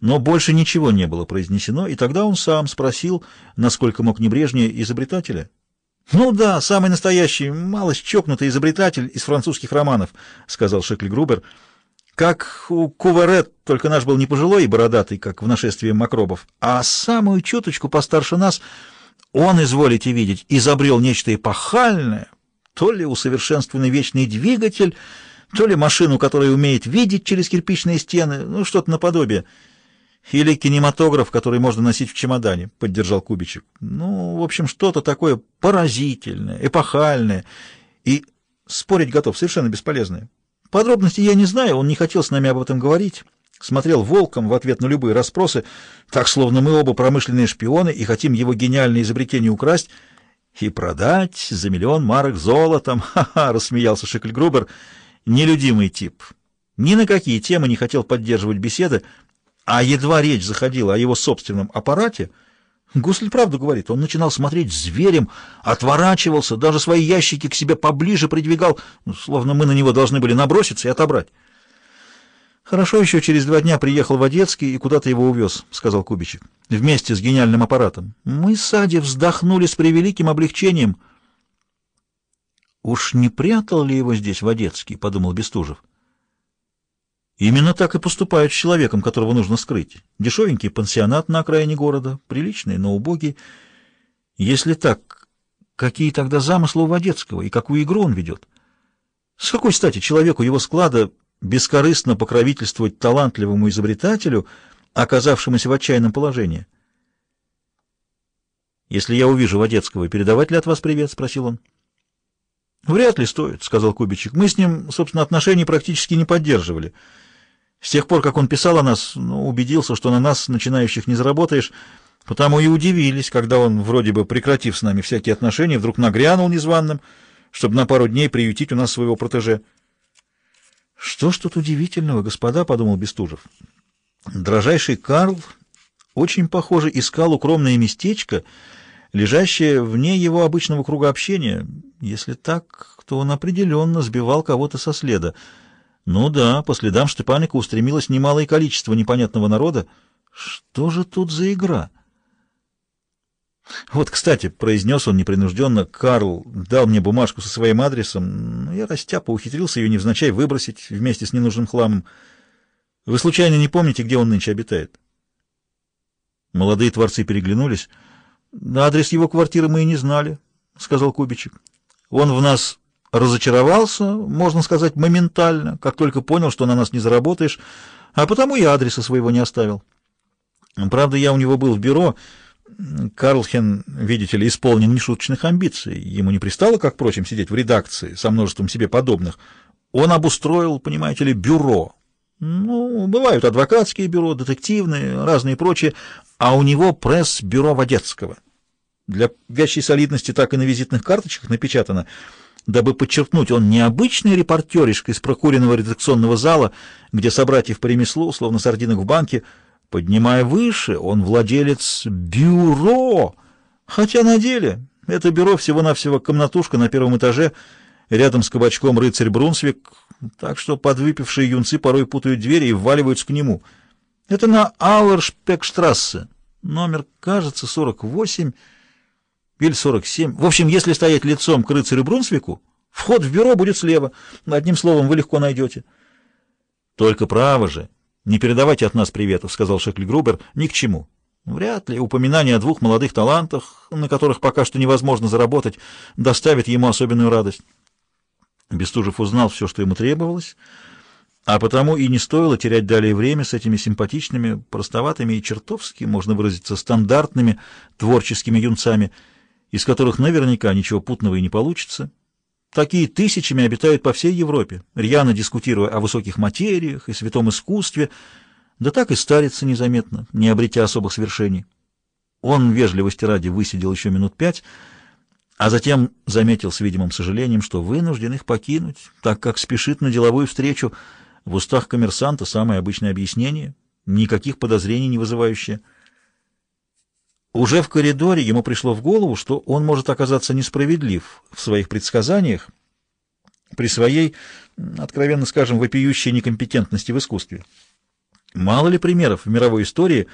Но больше ничего не было произнесено, и тогда он сам спросил, насколько мог небрежнее, изобретателя. «Ну да, самый настоящий, малость чокнутый изобретатель из французских романов», — сказал Шекли Грубер. «Как у Куварет, только наш был не пожилой и бородатый, как в нашествии макробов, а самую чуточку постарше нас он, изволите видеть, изобрел нечто эпохальное, то ли усовершенствованный вечный двигатель, то ли машину, которая умеет видеть через кирпичные стены, ну, что-то наподобие». Или кинематограф, который можно носить в чемодане, — поддержал Кубичек. Ну, в общем, что-то такое поразительное, эпохальное. И спорить готов, совершенно бесполезное. Подробностей я не знаю, он не хотел с нами об этом говорить. Смотрел волком в ответ на любые расспросы, так, словно мы оба промышленные шпионы и хотим его гениальное изобретение украсть и продать за миллион марок золотом. Ха-ха, рассмеялся Шекльгрубер. Нелюдимый тип. Ни на какие темы не хотел поддерживать беседы, а едва речь заходила о его собственном аппарате, Гусль правду говорит, он начинал смотреть зверем, отворачивался, даже свои ящики к себе поближе придвигал, ну, словно мы на него должны были наброситься и отобрать. «Хорошо еще через два дня приехал Водецкий и куда-то его увез», — сказал Кубичек, — «вместе с гениальным аппаратом. Мы с Ади вздохнули с превеликим облегчением». «Уж не прятал ли его здесь Водецкий?» — подумал Бестужев. Именно так и поступают с человеком, которого нужно скрыть. Дешевенький пансионат на окраине города, приличный, но убогий. Если так, какие тогда замыслы у Водецкого и какую игру он ведет? С какой стати человеку его склада бескорыстно покровительствовать талантливому изобретателю, оказавшемуся в отчаянном положении? «Если я увижу Водецкого, передавать ли от вас привет?» — спросил он. «Вряд ли стоит», — сказал Кубичек. «Мы с ним, собственно, отношений практически не поддерживали». С тех пор, как он писал о нас, ну, убедился, что на нас, начинающих, не заработаешь, потому и удивились, когда он, вроде бы прекратив с нами всякие отношения, вдруг нагрянул незваным, чтобы на пару дней приютить у нас своего протеже. «Что ж тут удивительного, господа?» — подумал Бестужев. Дрожайший Карл очень, похоже, искал укромное местечко, лежащее вне его обычного круга общения. Если так, то он определенно сбивал кого-то со следа. Ну да, по следам Штепаника устремилось немалое количество непонятного народа. Что же тут за игра? Вот, кстати, произнес он непринужденно, Карл дал мне бумажку со своим адресом, но я растяпа ухитрился ее невзначай выбросить вместе с ненужным хламом. Вы случайно не помните, где он нынче обитает? Молодые творцы переглянулись. Адрес его квартиры мы и не знали, — сказал Кубичек. Он в нас разочаровался, можно сказать, моментально, как только понял, что на нас не заработаешь, а потому и адреса своего не оставил. Правда, я у него был в бюро. Карлхен, видите ли, исполнен нешуточных амбиций. Ему не пристало, как, впрочем, сидеть в редакции со множеством себе подобных. Он обустроил, понимаете ли, бюро. Ну, бывают адвокатские бюро, детективные, разные прочие, а у него пресс-бюро Водецкого. Для вящей солидности так и на визитных карточках напечатано — дабы подчеркнуть, он не обычный репортеришка из прокуренного редакционного зала, где собратьев по ремеслу, словно сардинок в банке, поднимая выше, он владелец бюро, хотя на деле это бюро всего-навсего комнатушка на первом этаже, рядом с кабачком рыцарь Брунсвик, так что подвыпившие юнцы порой путают двери и вваливаются к нему. Это на Ауэршпекштрассе, номер, кажется, 48 или 47. В общем, если стоять лицом к рыцарю Брунсвику, вход в бюро будет слева. Одним словом, вы легко найдете. Только право же. Не передавайте от нас приветов, сказал Шекли Грубер, ни к чему. Вряд ли упоминание о двух молодых талантах, на которых пока что невозможно заработать, доставит ему особенную радость. Бестужев узнал все, что ему требовалось, а потому и не стоило терять далее время с этими симпатичными, простоватыми и чертовски, можно выразиться, стандартными творческими юнцами — из которых наверняка ничего путного и не получится. Такие тысячами обитают по всей Европе, рьяно дискутируя о высоких материях и святом искусстве, да так и старится незаметно, не обретя особых свершений. Он, вежливости ради, высидел еще минут пять, а затем заметил с видимым сожалением, что вынужден их покинуть, так как спешит на деловую встречу. В устах коммерсанта самое обычное объяснение, никаких подозрений не вызывающее — уже в коридоре ему пришло в голову, что он может оказаться несправедлив в своих предсказаниях при своей, откровенно скажем, вопиющей некомпетентности в искусстве. Мало ли примеров в мировой истории,